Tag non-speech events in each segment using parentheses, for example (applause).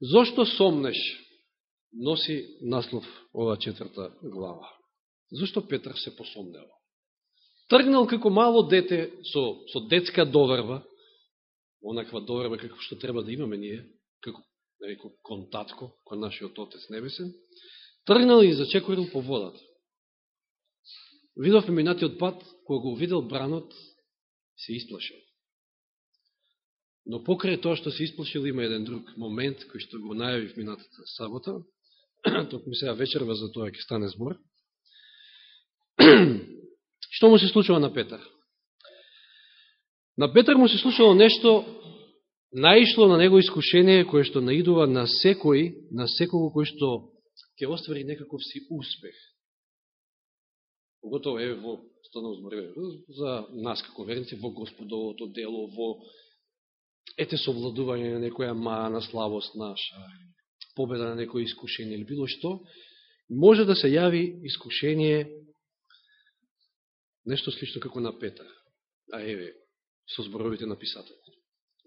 Зошто сомнеш? Носи наслов ова четврта глава. Зошто Петр се посомнева? Тргнал како мало дете со, со детска доверба, онаква доверба како што треба да имаме ние, како некој контатко кој нашиот Отец Небесен, тргнал и зачекорил по водата. Видов минатиот пат, кога го видел бранот, се исплашил. Но покрај тоа што се исплашил, има еден друг момент, кој што го најави минатата сабота, (clears throat) ток ми сега вечерва за тоа ќе стане збор. (clears throat) што му се случува на Петар? На Петар му се случило нешто, наишло на него искушение, кое што наидува на секој, на секого кој што ќе оствари некаков си успех. Поготово е во станал збориве за нас како верници во Господовото дело, во ете совладување на некоја мана слабост наша, победа на некој искушение или било што, може да се јави искушение нешто слично како на Петар. А еве, со зборовите на писателот.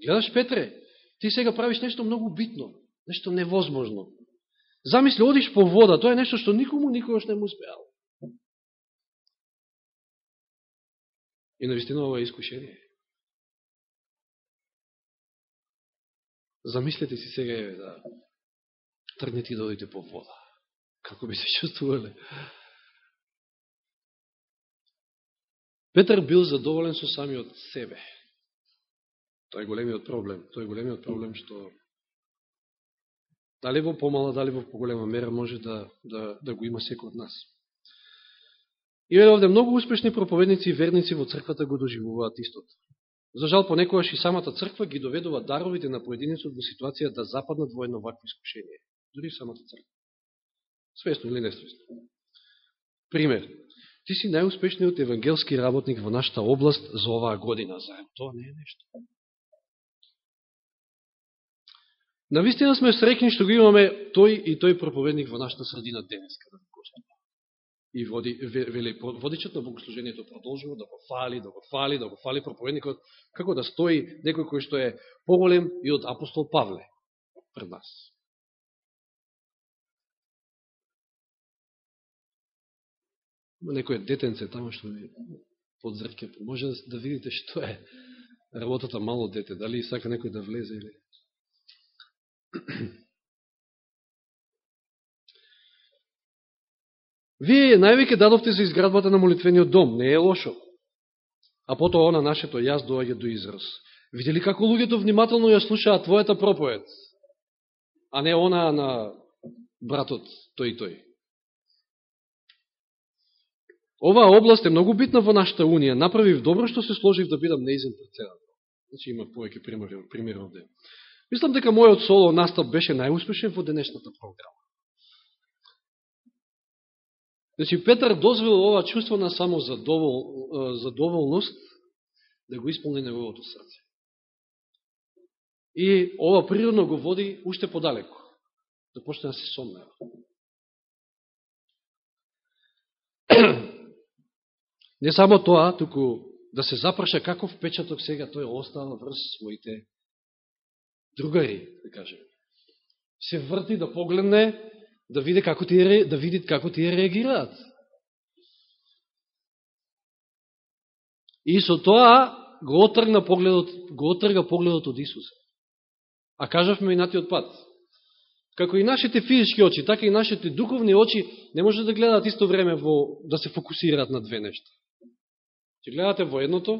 Гледаш, Петре, ти сега правиш нешто многу битно, нешто невозможно. Замисли, одиш по вода, тоа е нешто што никому никогаш не му успеало. И навистина ова е искушение. Замислете си сега е да тргнете и да одите по вода. Како би се чувствувале? Петар бил задоволен со самиот себе. Тоа е големиот проблем. Тоа е големиот проблем што дали во помала, дали во поголема мера може да, да, да го има секој од нас. И овде многу успешни проповедници и верници во црквата го доживуваат истото. За жал, понекојаш и самата црква ги доведува даровите на поединецот во ситуација да западнат во едно вакво искушение. Дори самата црква. Свесно или несвесно. Пример. Ти си најуспешниот евангелски работник во нашата област за оваа година. Заем, тоа не е нешто. Навистина сме срекни што го имаме тој и тој проповедник во нашата средина денес, каде Господ и води, вели, водичот на богослужението продолжува да го фали, да го фали, да го фали проповедникот, како да стои некој кој што е поголем и од апостол Павле пред нас. Има некој детенце тамо што ми под зрке, може да, да видите што е работата мало дете, дали сака некој да влезе или... Вие највеќе дадовте за изградбата на молитвениот дом, не е лошо. А потоа она нашето јас доаѓа до израз. Видели како луѓето внимателно ја слушаат твојата проповед, а не она на братот тој и тој. Оваа област е многу битна во нашата унија. Направив добро што се сложив да бидам неизен председател. Значи има повеќе примери, примери овде. Мислам дека мојот соло настап беше најуспешен во денешната програма. Значи, Петар дозвел ова чувство на само задовол, задоволност да го исполни неговото срце. И ова природно го води уште подалеко, да почне да се сомнева. (clears throat) Не само тоа, туку да се запраша каков печаток сега тој остава врз своите другари, да кажем. Се врти да погледне да види како тие, да види како тие реагираат. И со тоа го отргна погледот, го отрга погледот од Исус. А кажавме и натиот пат. Како и нашите физички очи, така и нашите духовни очи не може да гледаат исто време во, да се фокусираат на две нешта. Ќе гледате во едното,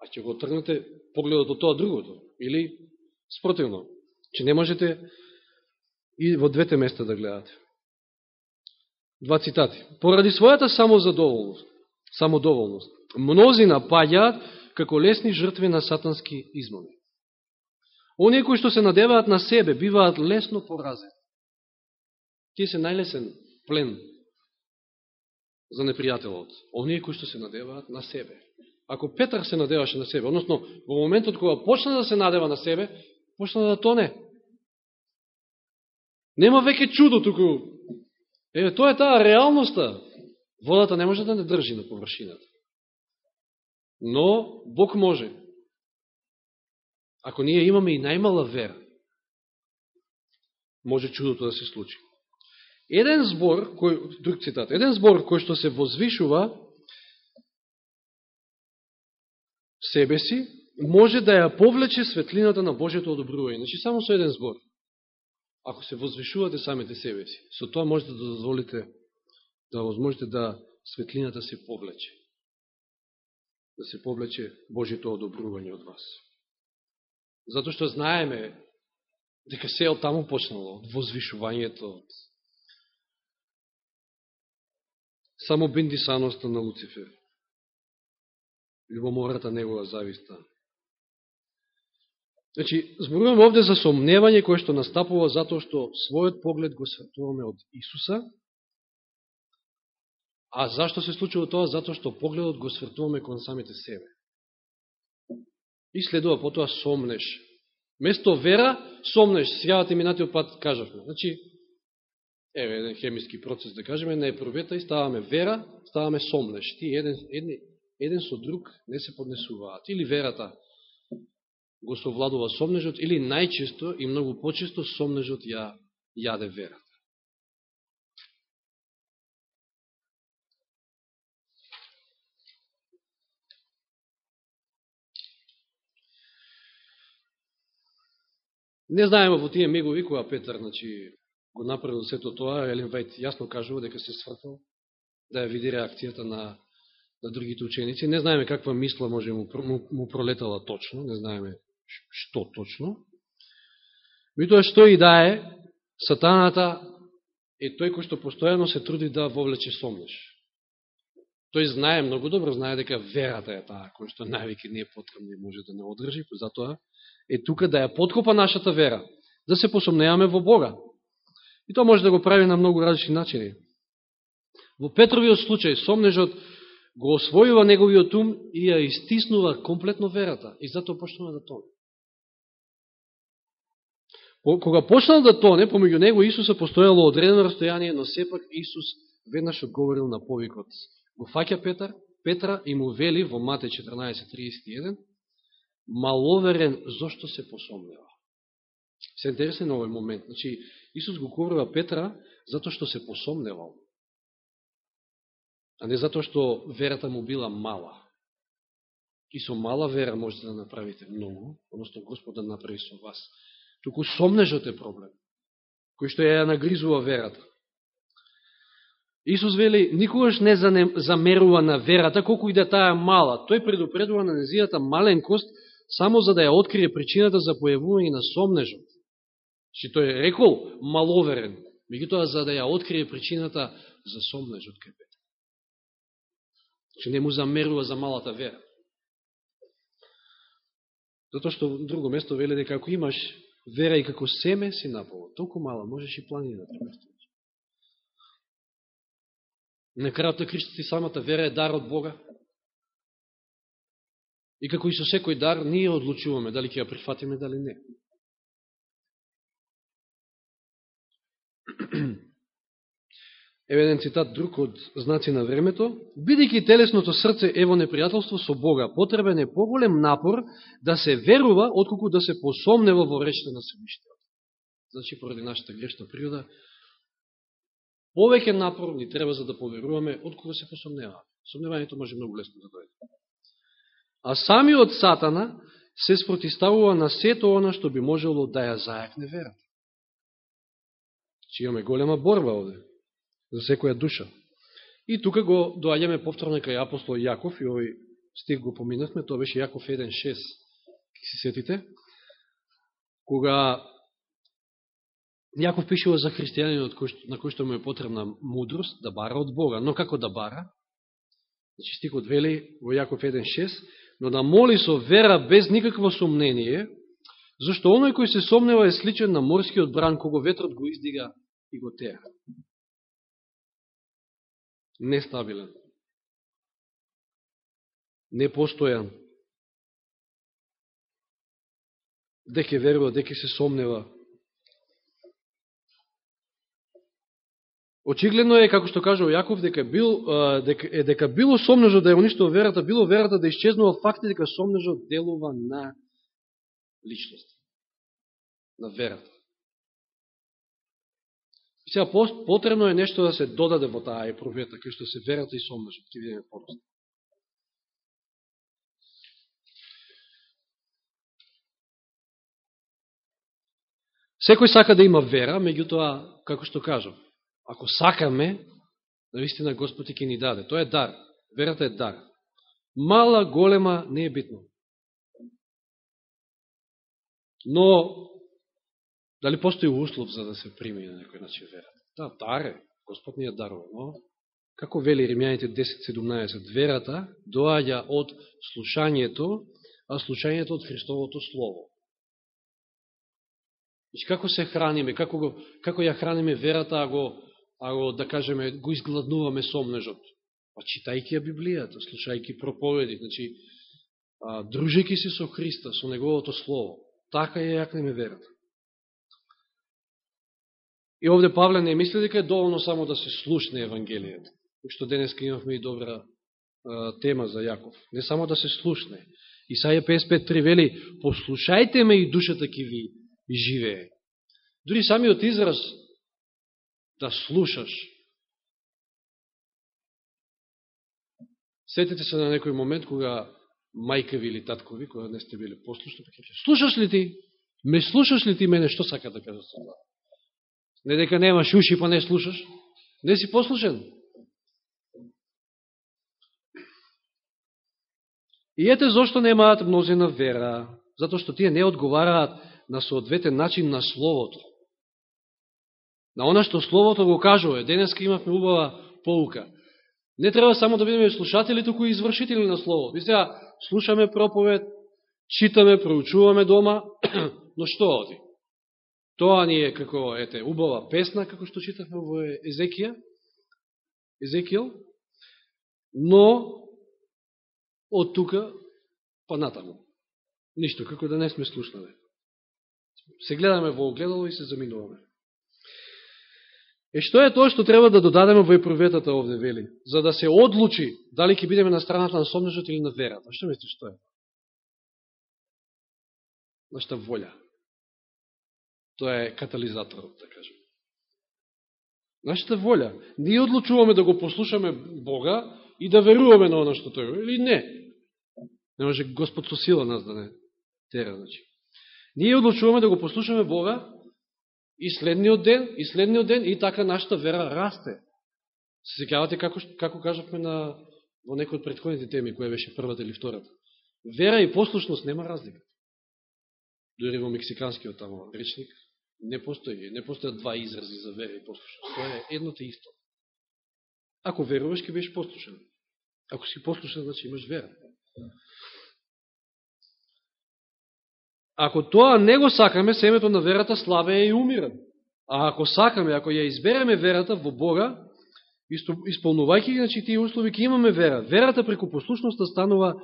а ќе го отргнете погледот од тоа другото. Или спротивно. Че не можете и во двете места да гледате. Два цитати. Поради својата самозадоволност, самодоволност, мнози напаѓаат како лесни жртви на сатански измами. Оние кои што се надеваат на себе, биваат лесно поразени. Тие се најлесен плен за непријателот. Оние кои што се надеваат на себе. Ако Петар се надеваше на себе, односно во моментот кога почна да се надева на себе, почна да тоне. Нема веќе чудо туку. Еве, тоа е таа реалноста. Водата не може да не држи на површината. Но Бог може. Ако ние имаме и најмала вера, може чудото да се случи. Еден збор, кој, друг цитат, еден збор кој што се возвишува себе си, може да ја повлече светлината на Божето одобрување. Значи, само со еден збор. Ако се возвишувате самите себе си, со тоа можете да дозволите, да возможите да светлината се повлече. Да се повлече Божито одобрување од вас. Зато што знаеме дека се од таму почнало, од возвишувањето, од само бендисаноста на Луцифер. Любомората негова зависта. Значи, зборувам овде за сомневање кое што настапува затоа што својот поглед го свртуваме од Исуса, а зашто се случува тоа? Затоа што погледот го свртуваме кон самите себе. И следува потоа сомнеш. Место вера, сомнеш. Сјавате минатиот пат кажавме. Значи, еве еден хемиски процес да кажеме, не е пробета и ставаме вера, ставаме сомнеш. Ти еден, еден, еден со друг не се поднесуваат. Или верата го совладува сомнежот, или најчесто и многу почесто сомнежот ја јаде верата. Не знаеме во тие мегови која Петар значи, го направил сето тоа, Елен Вајт јасно кажува дека се свртал да ја види реакцијата на, на другите ученици. Не знаеме каква мисла може му, му, му пролетала точно, не знаеме што точно. Митоа што и да е, сатаната е тој кој што постојано се труди да вовлече сомнеш. Тој знае, многу добро знае дека верата е таа, која што највеќе не е потребна и може да не одржи, затоа е тука да ја подкопа нашата вера, да се посомнеаме во Бога. И тоа може да го прави на многу различни начини. Во Петровиот случај, сомнежот го освојува неговиот ум и ја истиснува комплетно верата. И затоа почнува да тоне. Кога почнал да тоне, помеѓу него Исуса постојало одредено расстојание, но сепак Исус веднаш одговорил на повикот. Го фаќа Петар, Петра и му вели во Мате 14.31 маловерен зошто се посомнева. Се интересен овој момент. Значи, Исус го коврува Петра затоа што се посомневал а не затоа што верата му била мала. И со мала вера можете да направите многу, односто Господ да направи со вас. Туку сомнежот е проблем, кој што ја нагризува верата. Исус вели, никогаш не замерува на верата, колку и да таа мала. Тој предупредува на незијата маленкост, само за да ја открие причината за појавување на сомнежот. Ши тој е рекол маловерен, меѓутоа за да ја открие причината за сомнежот кај Че значи, не му замерува за малата вера. Затоа што друго место вели дека ако имаш вера и како семе си напало. толку мала, можеш и планина да преместиш. На крајот на Христос самата вера е дар од Бога. И како и со секој дар, ние одлучуваме дали ќе ја прифатиме, дали не. (clears throat) Еве еден цитат друг од знаци на времето. Бидејќи телесното срце е во непријателство со Бога, потребен е поголем напор да се верува, отколку да се посомнева во речта на Свевиштиот. Значи, поради нашата грешна природа, повеќе напор ни треба за да поверуваме, отколку да се посомнева. Сомневањето може многу лесно да дојде. А самиот Сатана се спротиставува на сето она што би можело да ја зајакне верата. Чи имаме голема борба овде за секоја душа. И тука го доаѓаме повторно кај апостол Јаков, и овој стих го поминавме, тоа беше Јаков 1.6, ки се сетите, кога Јаков пишува за христијанинот на кој што му е потребна мудрост, да бара од Бога. Но како да бара? Значи стихот вели во Јаков 1.6, но да моли со вера без никакво сомнение, зашто оној кој се сомнева е сличен на морскиот бран, кого ветрот го издига и го теа нестабилен, непостојан, деке верува, деке се сомнева. Очигледно е, како што кажа Јаков, дека, бил, дека, е, дека било сомнежот да е уништува верата, било верата да исчезнува факти дека сомнежот делува на личност, на верата. Сега потребно е нешто да се додаде во таа и кај што се верата и сомнежот, ќе видиме подост. Секој сака да има вера, меѓутоа, како што кажам, ако сакаме, наистина Господ ќе ни даде. Тоа е дар. Верата е дар. Мала, голема, не е битно. Но, дали постои услов за да се прими на некој начин верата? Да, дар е. Господ ни е дарува, но, како вели Римјаните 10.17, верата доаѓа од слушањето, а слушањето од Христовото Слово. Значи, како се храниме, како, го, како ја храниме верата, а го, а го, да кажеме, го изгладнуваме сомнежот? Па читајки ја Библијата, слушајки проповеди, значи, а, дружејќи се со Христа, со Неговото Слово. Така ја јакнеме верата. И овде Павле не мисли дека е доволно само да се слушне Евангелијата, што денеска имавме и добра а, тема за Јаков. Не само да се слушне. Исаја 55.3 вели, послушајте ме и душата ки ви живее. Дори самиот израз да слушаш. Сетите се на некој момент кога мајка ви или татко ви, кога не сте били послушни, така слушаш ли ти? Ме слушаш ли ти мене? Што сака да кажа со тоа?“ Не дека немаш уши па не слушаш. Не си послушен. И ете зашто немаат мнозина вера, затоа што тие не одговараат на соодветен начин на Словото. На она што Словото го кажува. Денеска имавме убава поука. Не треба само да бидеме слушатели, туку и извршители на Слово. И сега слушаме проповед, читаме, проучуваме дома, (clears throat) но што оди? Тоа ни е како, ете, убава песна, како што читавме во Езекија, Езекијал, но од тука па натаму. Ништо, како да не сме слушнале. Се гледаме во огледало и се заминуваме. Е, што е тоа што треба да додадеме во епроветата овде, вели? За да се одлучи дали ќе бидеме на страната на сомнежот или на верата. Што мислиш што е? Нашата волја. Тоа е катализаторот, да кажем. Нашата волја. Ние одлучуваме да го послушаме Бога и да веруваме на оно што тој или не. Не може Господ со сила нас да не тера, значи. Ние одлучуваме да го послушаме Бога и следниот ден, и следниот ден, и така нашата вера расте. Се секавате како, како кажавме на, во некој од предходните теми, која беше првата или втората. Вера и послушност нема разлика. Дори во мексиканскиот тамо речник не постои, не постојат два изрази за вера и послушност. Тоа е едното исто. Ако веруваш, ќе беше послушен. Ако си послушен, значи имаш вера. Ако тоа не го сакаме, семето на верата слабе и умира. А ако сакаме, ако ја избереме верата во Бога, исполнувајќи значи, тие услови, ќе имаме вера. Верата преку послушноста станува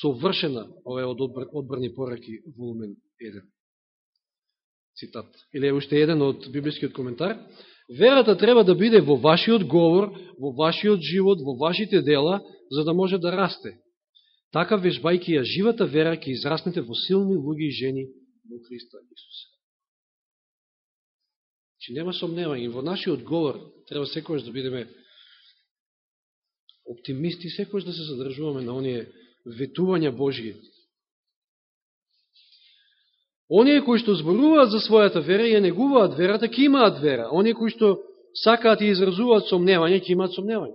совршена, ова е од одбрани пораки, волумен 1. Цитат. Или е уште еден од библискиот коментар. Верата треба да биде во вашиот говор, во вашиот живот, во вашите дела, за да може да расте. Така вежбајќи ја живата вера ќе израснете во силни луѓе и жени во Христа Исуса. Че нема сомневање. Во нашиот говор треба секојаш да бидеме оптимисти, секојаш да се задржуваме на оние ветувања Божие. Оние кои што зборуваат за својата вера и ја негуваат верата, ќе имаат вера. Оние кои што сакаат и изразуваат сомневање, ќе имаат сомневање.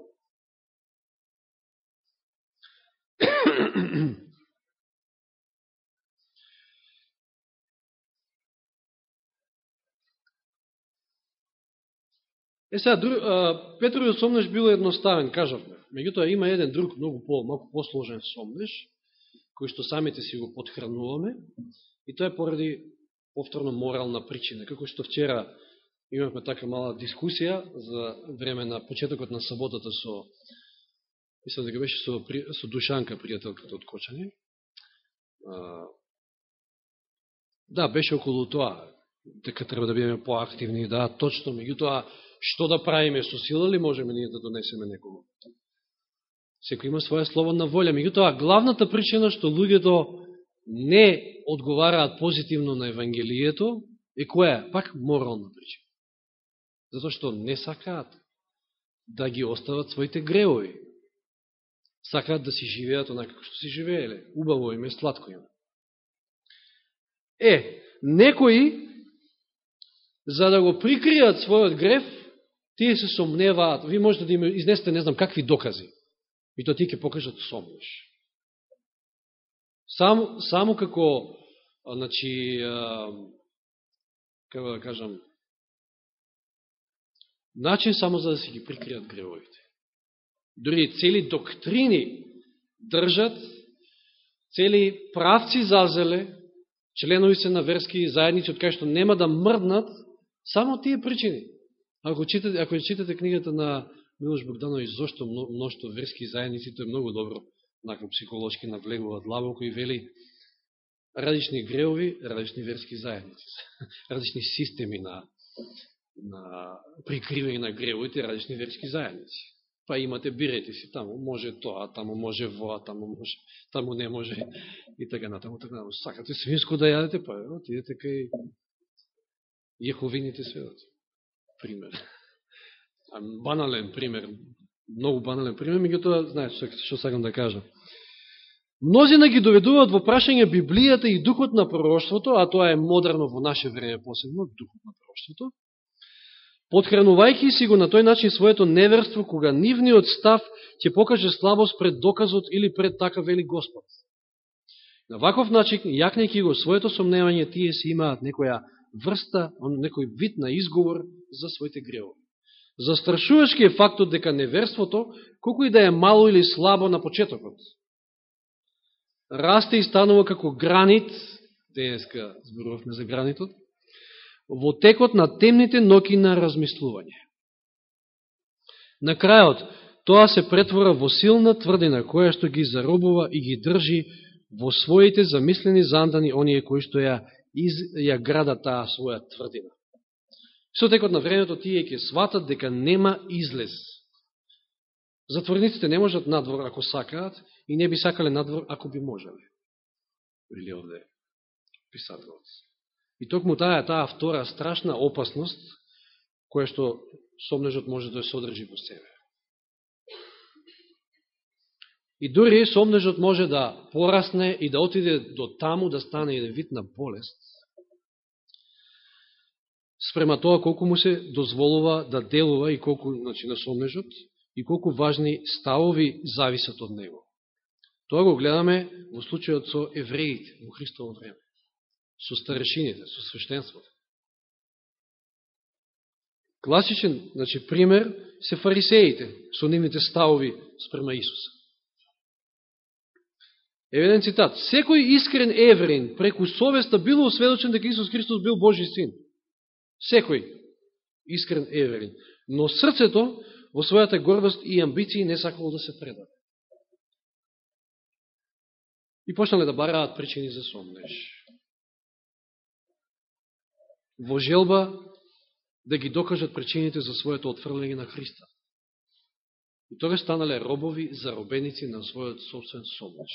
Е сега, Петровиот сомнеш бил едноставен, кажавме. Меѓутоа има еден друг, многу по, малку посложен сомнеш, кој што самите си го подхрануваме, и тоа е поради повторно морална причина. Како што вчера имавме така мала дискусија за време на почетокот на саботата со мислам дека беше со, со Душанка, пријателката од Кочани. да, беше околу тоа, дека треба да бидеме поактивни, да, точно, меѓутоа, што да правиме, со сила ли можеме ние да донесеме некого? Секој има своја слободна волја. Меѓутоа, главната причина што луѓето не одговараат позитивно на Евангелието е која? Пак морална причина. затоа што не сакаат да ги остават своите греови. Сакаат да си живеат онака како што си живееле. Убаво име, сладко име. Е, некои, за да го прикријат својот греф, тие се сомневаат. Ви можете да им изнесете не знам какви докази. И то тие ќе покажат да сомнеш. Само, само како, значи, како да кажам, начин само за да се ги прикријат гревовите. Дори цели доктрини држат, цели правци зазеле, членови се на верски заедници, од кај што нема да мрднат, само тие причини. Ако читате, ако читате книгата на Милош Богданович, зашто мношто верски заедници, тоа е многу добро, нако психолошки навлегува длабоко и вели различни греови, различни верски заедници, (laughs) различни системи на, на прикривање на греовите, различни верски заедници. Па имате, бирете си, таму може тоа, таму може воа, таму може, таму не може и така натаму, така натаму. Сакате свинско да јадете, па отидете кај Јеховините сведоци. Пример. Банален пример, многу банален пример, меѓутоа, знаеш што сакам да кажам. Мнозина ги доведуваат во прашање Библијата и духот на пророштвото, а тоа е модерно во наше време посебно, духот на пророштвото, подхранувајќи си го на тој начин своето неверство, кога нивниот став ќе покаже слабост пред доказот или пред така вели Господ. На ваков начин, јакнејќи го своето сомневање, тие си имаат некоја врста, некој вид на изговор за своите гревови. Застрашувачки е фактот дека неверството, колко и да е мало или слабо на почетокот, расте и станува како гранит, денеска зборувавме за гранитот, во текот на темните ноки на размислување. На крајот, тоа се претвора во силна тврдина, која што ги заробува и ги држи во своите замислени зандани оние кои што ја, из, ја града таа своја тврдина. Со текот на времето тие ќе сватат дека нема излез. Затворниците не можат надвор ако сакаат и не би сакале надвор ако би можеле. Или овде писателот. И токму таа е таа втора страшна опасност, која што сомнежот може да се одржи во себе. И дури сомнежот може да порасне и да отиде до таму да стане еден вид на болест, спрема тоа колку му се дозволува да делува и колку значи, на сомнежот и колку важни ставови зависат од него. Тоа го гледаме во случајот со евреите во Христово време со старешините, со свештенството. Класичен значи, пример се фарисеите со нивните ставови спрема Исуса. Еве еден цитат. Секој искрен евреин преку совеста бил осведочен дека Исус Христос бил Божи син. Секој искрен евреин. Но срцето во својата гордост и амбиции не сакало да се предаде. И почнале да бараат причини за сомнеш во желба да ги докажат причините за своето отфрлење на Христа. И тога станале робови, заробеници на својот собствен сомнеш.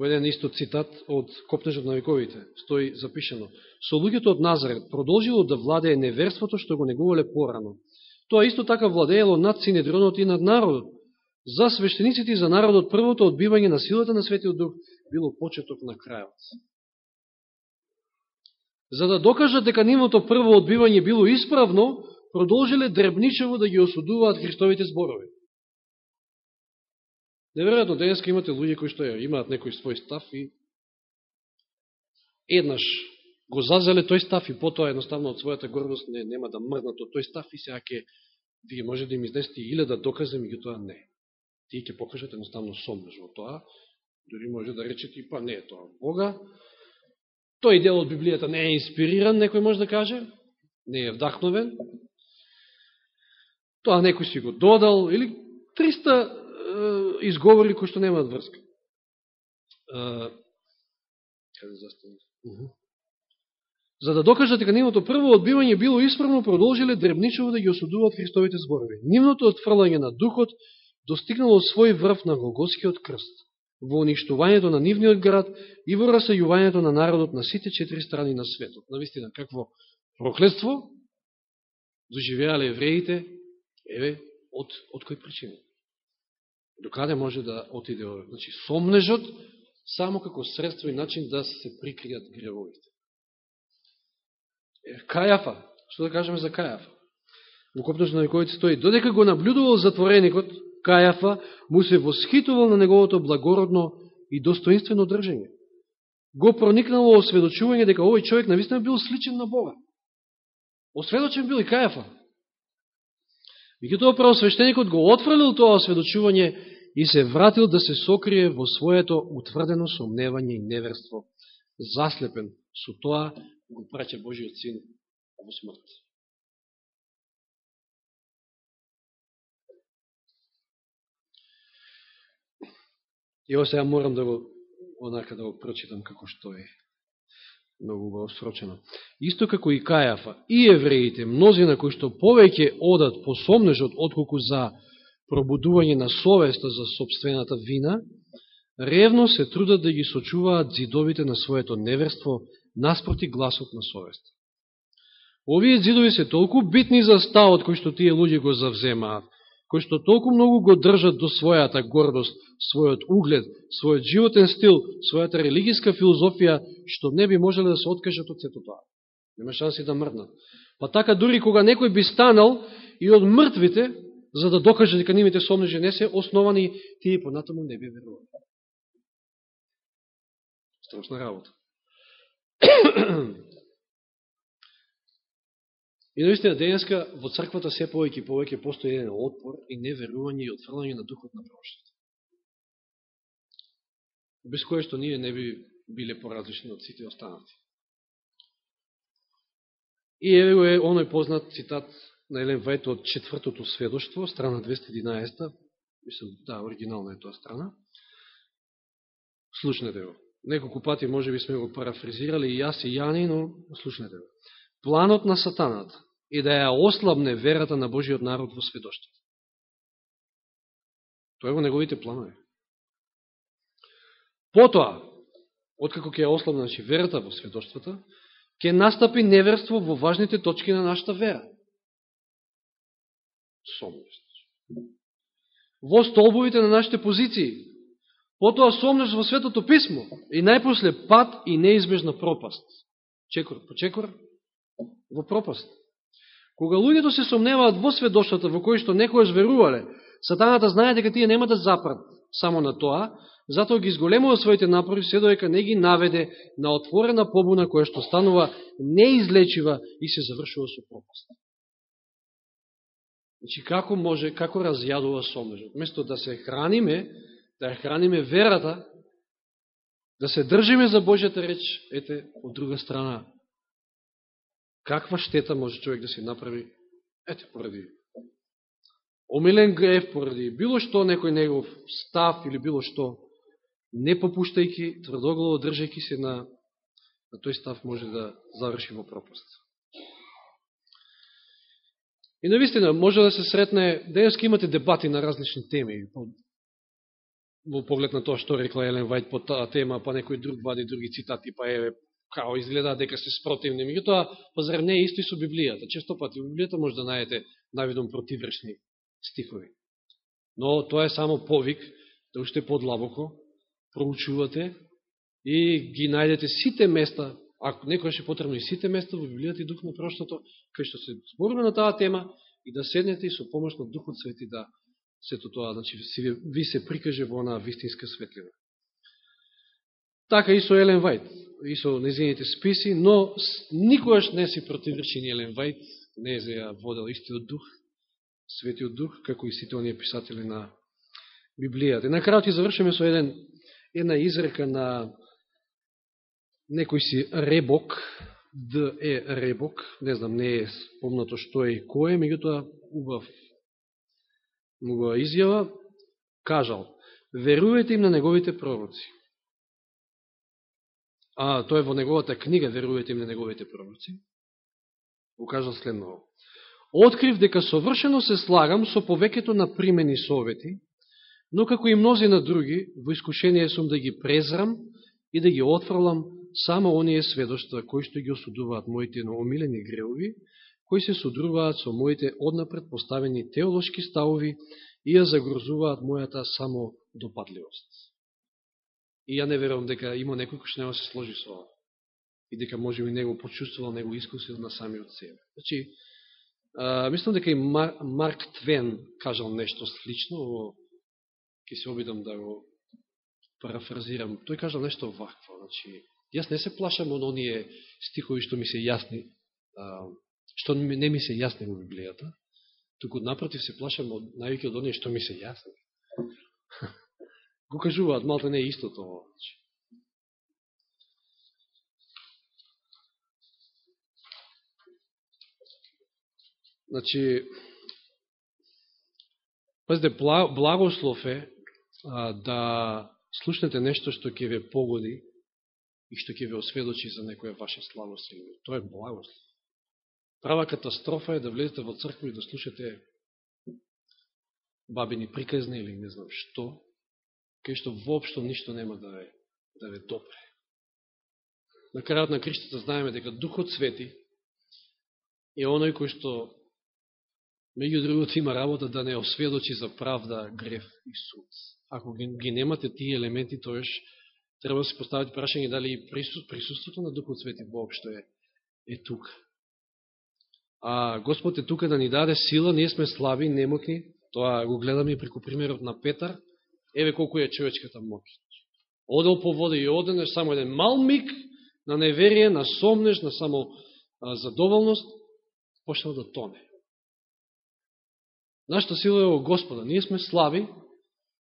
Во еден исто цитат од Копнежот на вековите стои запишено Со луѓето од Назарет продолжило да владее неверството што го негувале порано. Тоа исто така владеело над Синедронот и над народот. За свештениците и за народот првото одбивање на силата на Светиот Дух било почеток на крајот за да докажат дека нивното прво одбивање било исправно, продолжиле дребничево да ги осудуваат Христовите зборови. Неверојатно, денеска имате луѓе кои што имаат некој свој став и еднаш го зазеле тој став и потоа едноставно од својата гордост не, нема да мрднат од тој став и сега ќе вие може да им изнесете или да доказе, меѓу тоа не. Тие ќе покажат едноставно сомнеж во тоа, дори може да речете и па не е тоа Бога, Тој дел од Библијата не е инспириран, некој може да каже, не е вдахновен. Тоа некој си го додал, или 300 изговори кои што немаат врска. Е, За да докажат дека нивното прво одбивање било исправно, продолжиле дребничево да ги осудуваат Христовите зборови. Нивното отфрлање на духот достигнало свој врв на Голготскиот крст во уништувањето на нивниот град и во расајувањето на народот на сите четири страни на светот. Навистина, какво проклетство, доживеале евреите, еве, од, од кој причина? Докаде може да отиде овој? Значи, сомнежот само како средство и начин да се прикријат гревовите. Е, Кајафа, што да кажеме за Кајафа? Во копношто на вековите стои, додека го наблюдувал затвореникот, Кајафа му се восхитувал на неговото благородно и достоинствено држање. Го проникнало осведочување дека овој човек навистина бил сличен на Бога. Осведочен бил и Кајафа. Меѓутоа правосвещеникот го отфрлил тоа осведочување и се вратил да се сокрие во своето утврдено сомневање и неверство. Заслепен со тоа го праќа Божиот син во смрт. И ово сега морам да го онака да го прочитам како што е многу го срочено. Исто како и Кајафа, и евреите, мнозина кои што повеќе одат по сомнежот отколку за пробудување на совеста за собствената вина, ревно се трудат да ги сочуваат зидовите на своето неверство наспроти гласот на совест. Овие зидови се толку битни за ставот кој што тие луѓе го завземаат, кој што толку многу го држат до својата гордост, својот углед, својот животен стил, својата религијска филозофија, што не би можеле да се откажат од сето тоа. Нема шанси да мрднат. Па така дури кога некој би станал и од мртвите, за да докаже дека нивните сомнежи не се основани, тие понатаму не би верували. Страшна работа. (clears throat) И наистина денеска во црквата се повеќе и повеќе постои еден отпор и неверување и отфрлање на духот на прошлото. Без кое што ние не би биле поразлични од сите останати. И еве го е оној познат цитат на Елен Вајт од четвртото сведоштво, страна 211, мислам, да, оригинална е тоа страна. Слушнете го. Неколку пати може би сме го парафризирали и јас и Јани, но слушнете го. Планот на сатаната е да ја ослабне верата на Божиот народ во сведоштвото. Тоа е во неговите планови. Потоа, откако ќе ја ослабне значи, верата во сведоштвата, ќе настапи неверство во важните точки на нашата вера. Сомнест. Во столбовите на нашите позиции. Потоа сомнеш во Светото Писмо. И најпосле пат и неизбежна пропаст. Чекор по чекор во пропаст. Кога луѓето се сомневаат во сведоштата во кои што некојаш верувале, сатаната знае дека тие нема да запрат само на тоа, затоа ги изголемува своите напори се доека не ги наведе на отворена побуна која што станува неизлечива и се завршува со пропаст. Значи, како може, како разјадува сомнежот? Место да се храниме, да ја храниме верата, да се држиме за Божјата реч, ете, од друга страна, каква штета може човек да се направи, ете, поради омилен греф, поради било што некој негов став или било што, не попуштајки, тврдоглаво држајки се на, на тој став може да заврши во пропаст. И наистина, може да се сретне, денеска имате дебати на различни теми, во поглед на тоа што рекла Елен Вајд по таа тема, па некој друг вади други цитати, па еве као изгледа дека се спротивни. Меѓутоа, па зарем не е исто и со Библијата? Често пати во Библијата може да најдете навидом противречни стихови. Но тоа е само повик да уште подлабоко проучувате и ги најдете сите места, ако некој е потребно и сите места во Библијата и Дух на проштото, кај што се зборува на таа тема и да седнете и со помош на Духот Свети да сето тоа, значи, ви се прикаже во она вистинска светлина. Така и со Елен Вајт, и со незините списи, но никојаш не си противречи ни Елен Вајт, не е за ја водел истиот дух, светиот дух, како и сите оние писатели на Библијата. И накрајот ќе завршиме со еден, една изрека на некој си Ребок, Д. Е. Ребок, не знам, не е спомнато што е и кој е, меѓутоа убав му изјава, кажал, верувајте им на неговите пророци а тоа е во неговата книга, верувате на неговите пророци, го кажа следново. Открив дека совршено се слагам со повеќето на примени совети, но како и мнози на други, во искушение сум да ги презрам и да ги отфрлам само оние сведоштва кои што ги осудуваат моите омилени греови, кои се судруваат со моите однапред поставени теолошки ставови и ја загрозуваат мојата само допадливост. И ја не верувам дека има некој кој што нема да се сложи со ова. И дека може би него почувствувал, него искусил на самиот себе. Значи, а, мислам дека и Мар, Марк Твен кажал нешто слично, ово, ќе се обидам да го парафразирам. Тој кажал нешто вакво. Значи, јас не се плашам од оние стихови што ми се јасни, што не ми се јасни во Библијата, туку напротив се плашам од највеќе од оние што ми се јасни. (laughs) Го кажуваат, малта не е истото ово. Значи. Значи, пазите, благослов е а, да слушнете нешто што ќе ве погоди и што ќе ве осведочи за некоја ваше славост. Тоа е благослов. Права катастрофа е да влезете во црква и да слушате бабини приказни или не знам што, кај што воопшто ништо нема да ве, да ве допре. На крајот на криштата знаеме дека Духот Свети е оној кој што меѓу другото има работа да не осведочи за правда, греф и суд. Ако ги, ги немате тие елементи, тоеш треба да се поставите прашање дали присуството на Духот Свети воопшто е, е тука а Господ е тука да ни даде сила, ние сме слаби, немокни, тоа го гледаме преку примерот на Петар, еве колку е човечката моќ. Одел по вода и оденеш само еден мал миг на неверие, на сомнеш, на само задоволност, почнал да тоне. Нашата сила е во Господа. Ние сме слаби,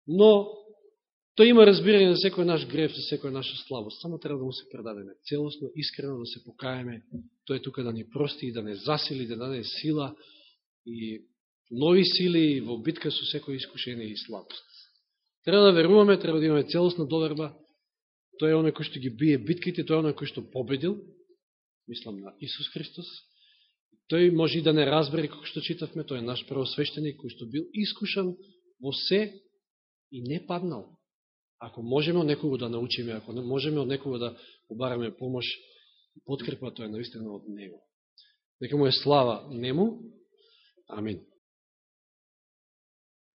но Тој има разбирање за секој наш греф, за секој наша слабост. Само треба да му се предадеме целосно, искрено да се покаеме. Тој е тука да ни прости и да не засили, да даде сила и нови сили во битка со секој искушение и слабост. Треба да веруваме, треба да имаме целосна доверба. Тој е оној кој што ги бие битките, тој е оној кој што победил, мислам на Исус Христос. Тој може и да не разбере како што читавме, тој е наш првосвещеник кој што бил искушан во се и не паднал. Ако можеме од некого да научиме, ако можеме од некого да обараме помош и подкрепа, тоа е наистина од Него. Нека му е слава Нему. Амин.